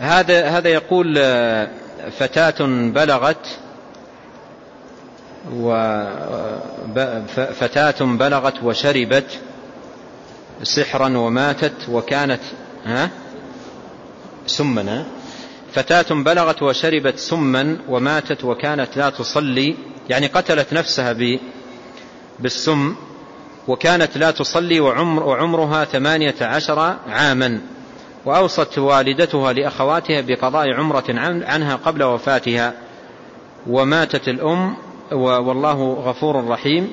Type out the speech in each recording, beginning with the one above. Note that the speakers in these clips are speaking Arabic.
هذا هذا يقول فتاة بلغت فتاة بلغت وشربت سحرا وماتت وكانت ها؟ سما فتاة بلغت وشربت سما وماتت وكانت لا تصلي يعني قتلت نفسها بالسم وكانت لا تصلي وعمر وعمرها ثمانية عشر عاما. وأوصت والدتها لأخواتها بقضاء عمرة عنها قبل وفاتها. وماتت الأم والله غفور رحيم.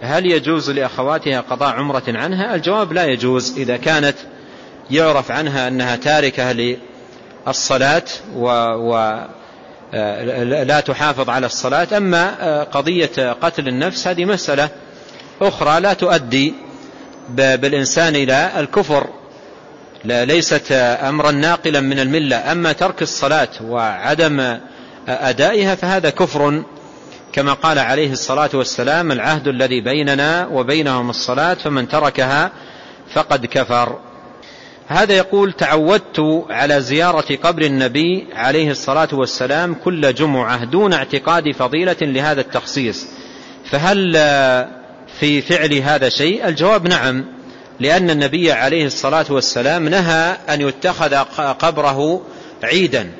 هل يجوز لأخواتها قضاء عمرة عنها؟ الجواب لا يجوز إذا كانت يعرف عنها أنها تاركة للصلاة ولا تحافظ على الصلاة. أما قضية قتل النفس هذه مسألة أخرى لا تؤدي بالإنسان إلى الكفر. ليست أمرا ناقلا من الملة أما ترك الصلاة وعدم أدائها فهذا كفر كما قال عليه الصلاة والسلام العهد الذي بيننا وبينهم الصلاة فمن تركها فقد كفر. هذا يقول تعودت على زيارة قبر النبي عليه الصلاة والسلام كل جمعة دون اعتقاد فضيلة لهذا التخصيص. فهل في فعل هذا شيء؟ الجواب نعم. لأن النبي عليه الصلاة والسلام نهى أن يتخذ قبره عيدا.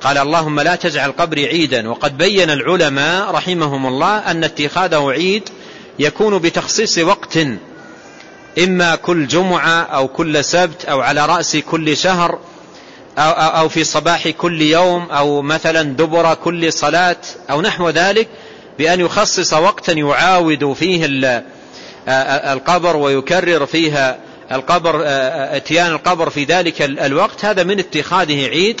قال اللهم لا تجعل قبري عيدا. وقد بين العلماء رحمهم الله أن اتخاذه عيد يكون بتخصيص وقت إما كل جمعة أو كل سبت أو على رأس كل شهر أو, في صباح كل يوم أو مثلا دبر كل صلاة أو نحو ذلك بأن يخصص وقتا يعاود فيه القبر ويكرر فيها القبر إتيان القبر في ذلك الوقت. هذا من اتخاذه عيد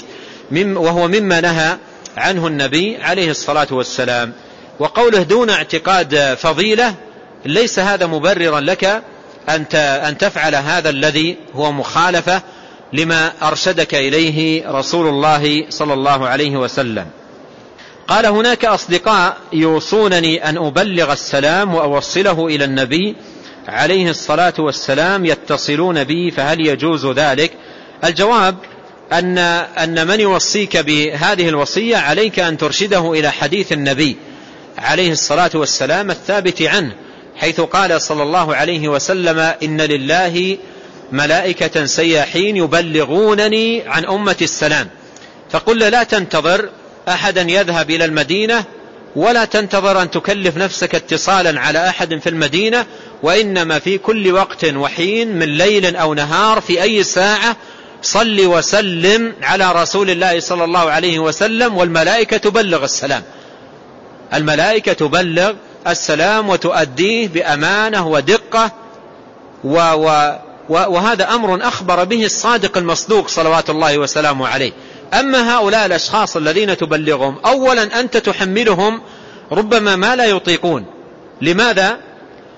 وهو مما نهى عنه النبي عليه الصلاة والسلام. وقوله دون اعتقاد فضيلة ليس هذا مبررا لك أن تفعل هذا الذي هو مخالفة لما أرشدك إليه رسول الله صلى الله عليه وسلم. قال هناك أصدقاء يوصونني أن أبلغ السلام وأوصله إلى النبي عليه الصلاة والسلام يتصلون بي فهل يجوز ذلك؟ الجواب أن, أن من يوصيك بهذه الوصية عليك أن ترشده إلى حديث النبي عليه الصلاة والسلام الثابت عنه حيث قال صلى الله عليه وسلم إن لله ملائكة سياحين يبلغونني عن أمة السلام فقل لا تنتظر أحدا يذهب إلى المدينة ولا تنتظر أن تكلف نفسك اتصالا على أحد في المدينة وإنما في كل وقت وحين من ليل أو نهار في أي ساعة صل وسلم على رسول الله صلى الله عليه وسلم والملائكة تبلغ السلام. الملائكة تبلغ السلام وتؤديه بأمانة ودقة و و وهذا أمر أخبر به الصادق المصدوق صلوات الله وسلامه عليه. أما هؤلاء الأشخاص الذين تبلغهم أولا أنت تحملهم ربما ما لا يطيقون. لماذا؟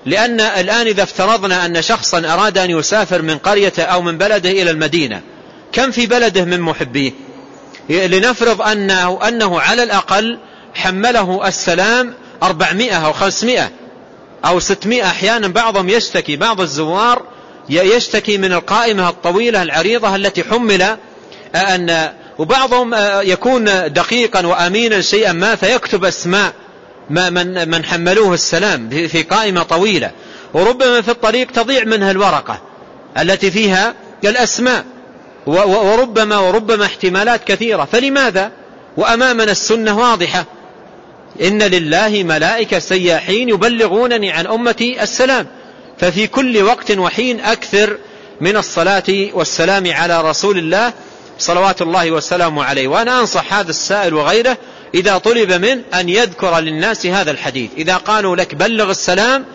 لأن الآن إذا افترضنا أن شخصا أراد أن يسافر من قرية أو من بلده إلى المدينة كم في بلده من محبيه؟ لنفرض أنه, أنه على الأقل حمله السلام أربعمائة أو خمسمائة أو ستمائة. أحيانا بعضهم يشتكي بعض الزوار يشتكي من القائمة الطويلة العريضة التي حمل أن وبعضهم يكون دقيقا وأمينا شيئا ما فيكتب أسماء ما من, من حملوه السلام في قائمة طويلة. وربما في الطريق تضيع منها الورقة التي فيها الأسماء. وربما وربما احتمالات كثيرة. فلماذا؟ وأمامنا السنة واضحة. إن لله ملائكة سياحين يبلغونني عن أمتي السلام. ففي كل وقت وحين أكثر من الصلاة والسلام على رسول الله صلوات الله وسلامه عليه. وأنا أنصح هذا السائل وغيره إذا طلب من أن يذكر للناس هذا الحديث. إذا قالوا لك بلغ السلام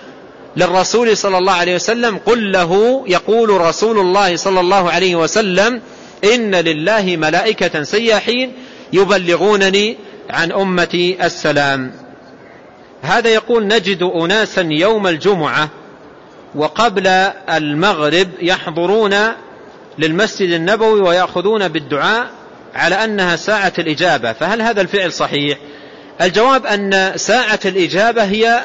للرسول صلى الله عليه وسلم قل له يقول رسول الله صلى الله عليه وسلم إن لله ملائكة سياحين يبلغونني عن أمتي السلام. هذا يقول نجد أناسا يوم الجمعة وقبل المغرب يحضرون للمسجد النبوي ويأخذون بالدعاء على أنها ساعة الإجابة. فهل هذا الفعل صحيح؟ الجواب أن ساعة الإجابة هي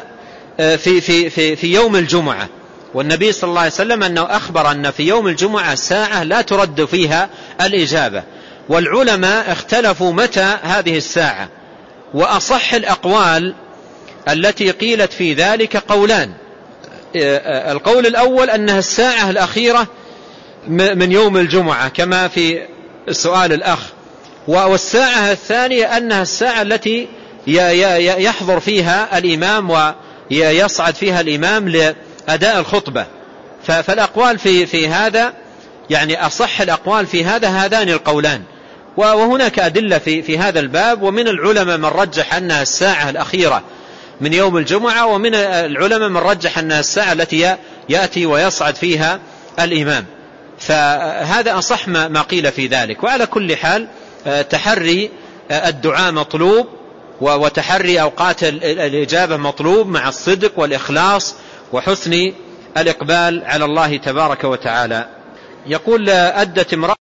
آه، في, في, في, في يوم الجمعة. والنبي صلى الله عليه وسلم أنه أخبر أن في يوم الجمعة ساعة لا ترد فيها الإجابة. والعلماء اختلفوا متى هذه الساعة. وأصح الأقوال التي قيلت في ذلك قولان. القول الأول أنها الساعة الأخيرة من يوم الجمعة كما في سؤال الأخ. والساعة الثانية أنها الساعة التي يحضر فيها الإمام ويصعد فيها الإمام لأداء الخطبة. فالأقوال في, في هذا يعني أصح الأقوال في هذا هذان القولان. وهناك أدلة في, في هذا الباب. ومن العلماء من رجح أنها الساعة الأخيرة من يوم الجمعة. ومن العلماء من رجح أنها الساعة التي يأتي ويصعد فيها الإمام. فهذا أصح ما قيل في ذلك. وعلى كل حال تحري الدعاء مطلوب وتحري أوقات الإجابة مطلوب مع الصدق والإخلاص وحسن الإقبال على الله تبارك وتعالى. يقول أدت امرأة